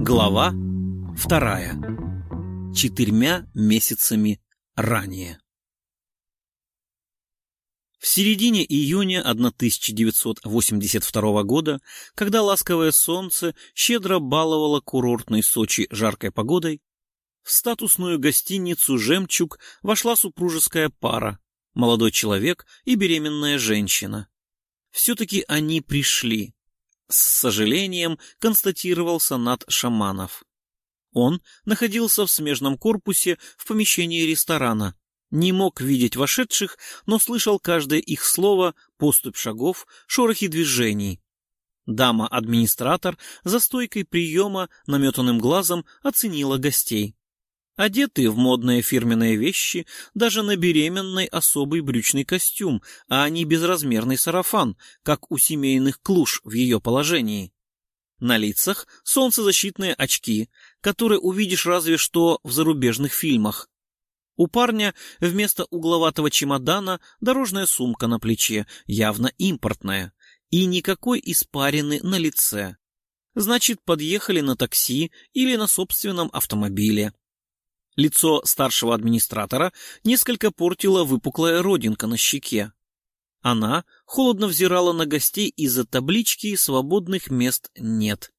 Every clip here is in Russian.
Глава вторая. Четырьмя месяцами ранее. В середине июня 1982 года, когда ласковое солнце щедро баловало курортной Сочи жаркой погодой, в статусную гостиницу «Жемчуг» вошла супружеская пара, молодой человек и беременная женщина. Все-таки они пришли. С сожалением констатировал Санат Шаманов. Он находился в смежном корпусе в помещении ресторана, не мог видеть вошедших, но слышал каждое их слово, поступь шагов, шорохи движений. Дама-администратор за стойкой приема наметанным глазом оценила гостей. Одетые в модные фирменные вещи, даже на беременной особый брючный костюм, а не безразмерный сарафан, как у семейных клуш в ее положении. На лицах солнцезащитные очки, которые увидишь разве что в зарубежных фильмах. У парня вместо угловатого чемодана дорожная сумка на плече, явно импортная, и никакой испарины на лице. Значит, подъехали на такси или на собственном автомобиле. Лицо старшего администратора несколько портила выпуклая родинка на щеке. Она холодно взирала на гостей из-за таблички «Свободных мест нет»,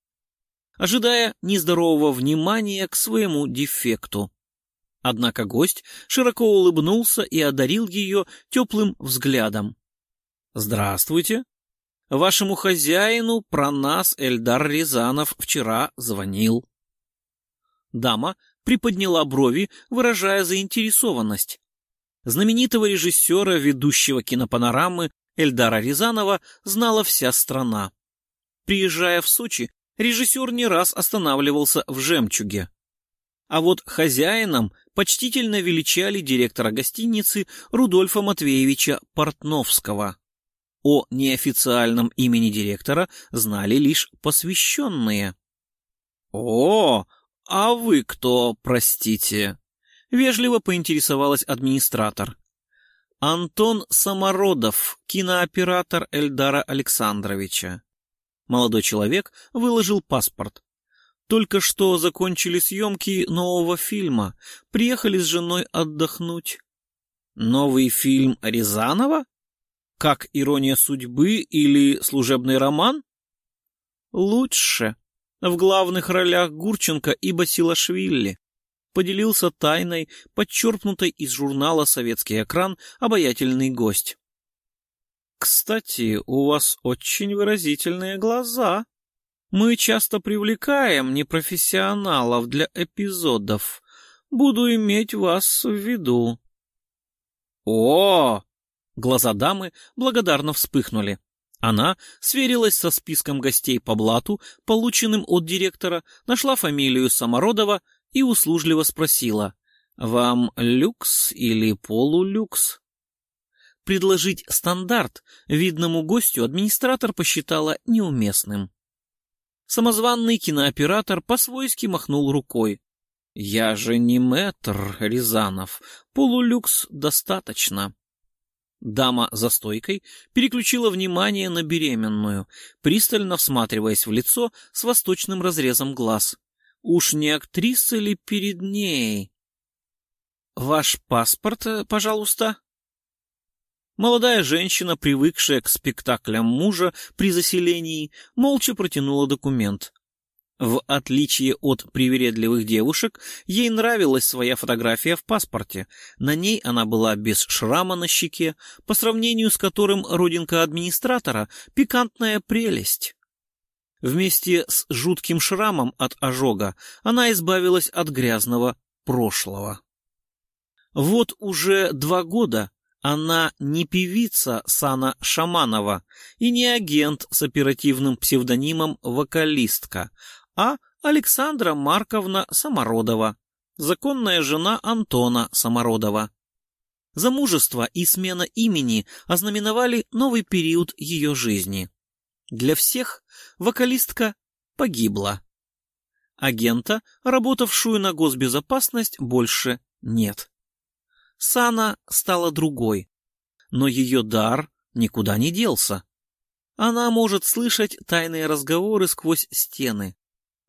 ожидая нездорового внимания к своему дефекту. Однако гость широко улыбнулся и одарил ее теплым взглядом. «Здравствуйте. Вашему хозяину про нас Эльдар Рязанов вчера звонил». Дама приподняла брови, выражая заинтересованность. Знаменитого режиссера, ведущего кинопанорамы Эльдара Рязанова знала вся страна. Приезжая в Сочи, режиссер не раз останавливался в «Жемчуге». А вот хозяином почтительно величали директора гостиницы Рудольфа Матвеевича Портновского. О неофициальном имени директора знали лишь посвященные. «О, а вы кто, простите?» — вежливо поинтересовалась администратор. Антон Самородов, кинооператор Эльдара Александровича. Молодой человек выложил паспорт. Только что закончили съемки нового фильма, приехали с женой отдохнуть. Новый фильм Рязанова? Как «Ирония судьбы» или «Служебный роман»? Лучше. В главных ролях Гурченко и Басилашвили. Поделился тайной, подчерпнутой из журнала «Советский экран» обаятельный гость. «Кстати, у вас очень выразительные глаза», мы часто привлекаем непрофессионалов для эпизодов. Буду иметь вас в виду. О! Глаза дамы благодарно вспыхнули. Она сверилась со списком гостей по блату, полученным от директора, нашла фамилию Самородова и услужливо спросила, «Вам люкс или полулюкс?» Предложить стандарт видному гостю администратор посчитала неуместным. Самозванный кинооператор по-свойски махнул рукой. «Я же не мэтр, Рязанов. Полулюкс достаточно». Дама за стойкой переключила внимание на беременную, пристально всматриваясь в лицо с восточным разрезом глаз. Уж не актриса ли перед ней? «Ваш паспорт, пожалуйста?» Молодая женщина, привыкшая к спектаклям мужа при заселении, молча протянула документ. В отличие от привередливых девушек, ей нравилась своя фотография в паспорте. На ней она была без шрама на щеке, по сравнению с которым родинка администратора — пикантная прелесть. Вместе с жутким шрамом от ожога она избавилась от грязного прошлого. Вот уже два года она не певица Сана Шаманова и не агент с оперативным псевдонимом «Вокалистка», а Александра Марковна Самородова, законная жена Антона Самородова. Замужество и смена имени ознаменовали новый период ее жизни. Для всех вокалистка погибла. Агента, работавшую на госбезопасность, больше нет. Сана стала другой, но ее дар, никуда не делся. Она может слышать тайные разговоры сквозь стены,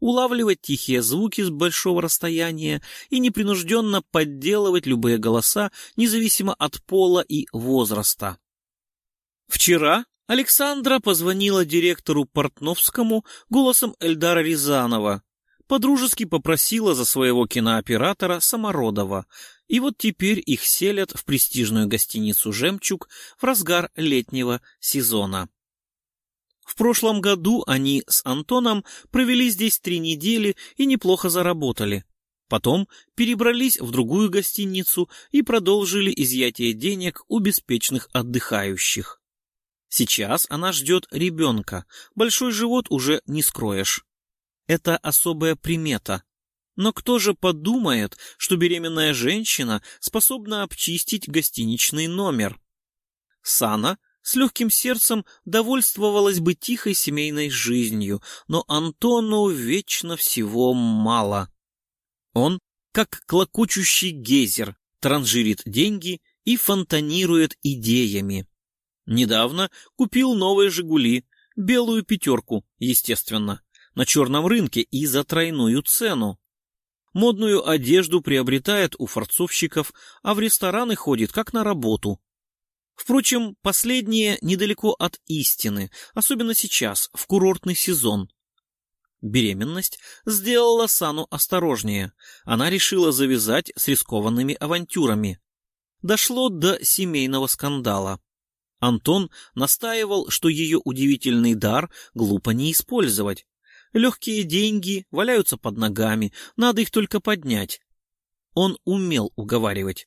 улавливать тихие звуки с большого расстояния и непринужденно подделывать любые голоса, независимо от пола и возраста. Вчера Александра позвонила директору Портновскому голосом Эльдара Рязанова, подружески попросила за своего кинооператора Самородова, и вот теперь их селят в престижную гостиницу «Жемчуг» в разгар летнего сезона. В прошлом году они с Антоном провели здесь три недели и неплохо заработали. Потом перебрались в другую гостиницу и продолжили изъятие денег у беспечных отдыхающих. Сейчас она ждет ребенка, большой живот уже не скроешь. Это особая примета. Но кто же подумает, что беременная женщина способна обчистить гостиничный номер? Сана с легким сердцем довольствовалась бы тихой семейной жизнью, но Антону вечно всего мало. Он, как клокочущий гейзер, транжирит деньги и фонтанирует идеями. Недавно купил новые «Жигули», белую пятерку, естественно, на черном рынке и за тройную цену. Модную одежду приобретает у форцовщиков, а в рестораны ходит как на работу. Впрочем, последнее недалеко от истины, особенно сейчас, в курортный сезон. Беременность сделала Сану осторожнее. Она решила завязать с рискованными авантюрами. Дошло до семейного скандала. Антон настаивал, что ее удивительный дар глупо не использовать. Легкие деньги валяются под ногами, надо их только поднять. Он умел уговаривать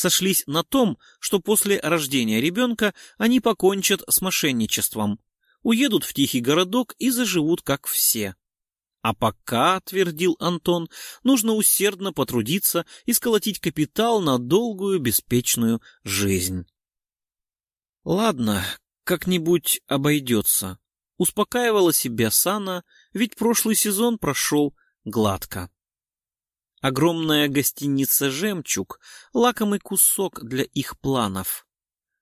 сошлись на том, что после рождения ребенка они покончат с мошенничеством, уедут в тихий городок и заживут как все. А пока, твердил Антон, нужно усердно потрудиться и сколотить капитал на долгую беспечную жизнь. Ладно, как-нибудь обойдется. Успокаивала себя Сана, ведь прошлый сезон прошел гладко. Огромная гостиница «Жемчуг» — лакомый кусок для их планов.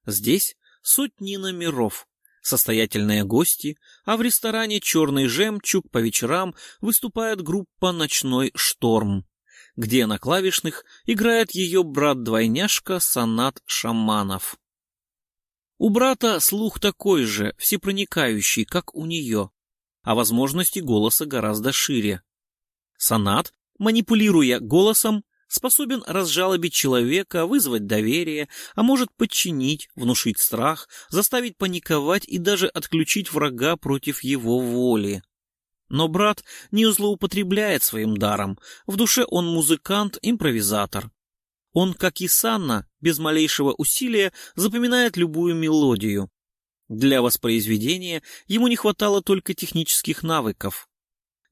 Здесь сотни номеров, состоятельные гости, а в ресторане «Черный жемчуг» по вечерам выступает группа «Ночной шторм», где на клавишных играет ее брат-двойняшка Санат Шаманов. У брата слух такой же, всепроникающий, как у нее, а возможности голоса гораздо шире. Санат манипулируя голосом, способен разжалобить человека, вызвать доверие, а может подчинить, внушить страх, заставить паниковать и даже отключить врага против его воли. Но брат не злоупотребляет своим даром, в душе он музыкант, импровизатор. Он, как и Санна, без малейшего усилия запоминает любую мелодию. Для воспроизведения ему не хватало только технических навыков.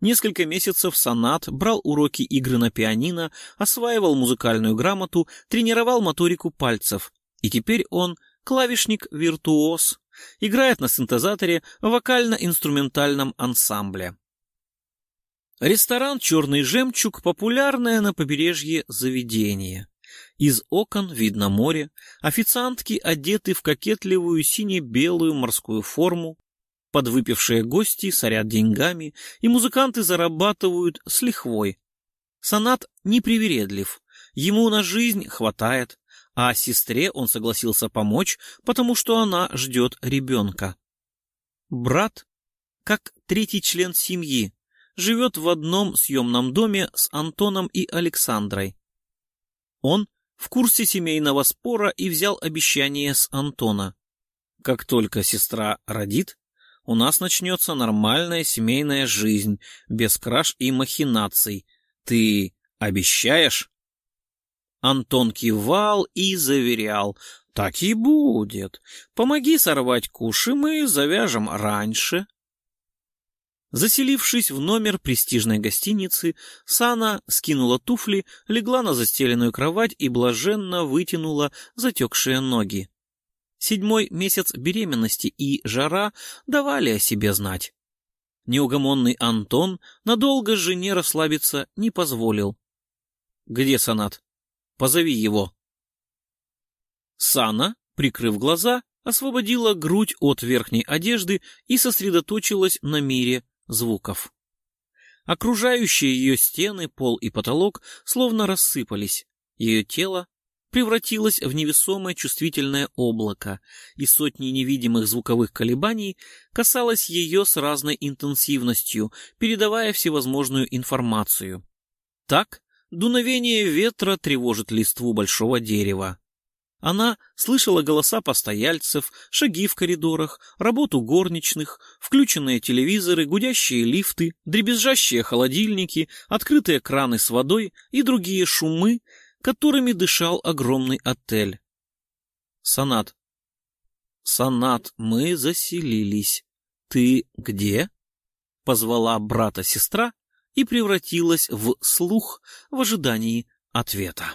Несколько месяцев Санат брал уроки игры на пианино, осваивал музыкальную грамоту, тренировал моторику пальцев. И теперь он клавишник-виртуоз, играет на синтезаторе в вокально-инструментальном ансамбле. Ресторан «Черный жемчуг» — популярное на побережье заведение. Из окон видно море, официантки одеты в кокетливую сине-белую морскую форму, подвыпившие гости сорят деньгами, и музыканты зарабатывают с лихвой. Санат непривередлив, ему на жизнь хватает, а сестре он согласился помочь, потому что она ждет ребенка. Брат, как третий член семьи, живет в одном съемном доме с Антоном и Александрой. Он в курсе семейного спора и взял обещание с Антона. Как только сестра родит, у нас начнется нормальная семейная жизнь, без краж и махинаций. Ты обещаешь?» Антон кивал и заверял. «Так и будет. Помоги сорвать куш, и мы завяжем раньше». Заселившись в номер престижной гостиницы, Сана скинула туфли, легла на застеленную кровать и блаженно вытянула затекшие ноги. Седьмой месяц беременности и жара давали о себе знать. Неугомонный Антон надолго жене расслабиться не позволил. «Где Санат? Позови его». Сана, прикрыв глаза, освободила грудь от верхней одежды и сосредоточилась на мире звуков. Окружающие ее стены, пол и потолок словно рассыпались. Ее тело превратилось в невесомое чувствительное облако, и сотни невидимых звуковых колебаний касалось ее с разной интенсивностью, передавая всевозможную информацию. Так, дуновение ветра тревожит листву большого дерева. Она слышала голоса постояльцев, шаги в коридорах, работу горничных, включенные телевизоры, гудящие лифты, дребезжащие холодильники, открытые краны с водой и другие шумы, которыми дышал огромный отель. Санат. Санат, мы заселились. Ты где? Позвала брата сестра и превратилась в слух в ожидании ответа.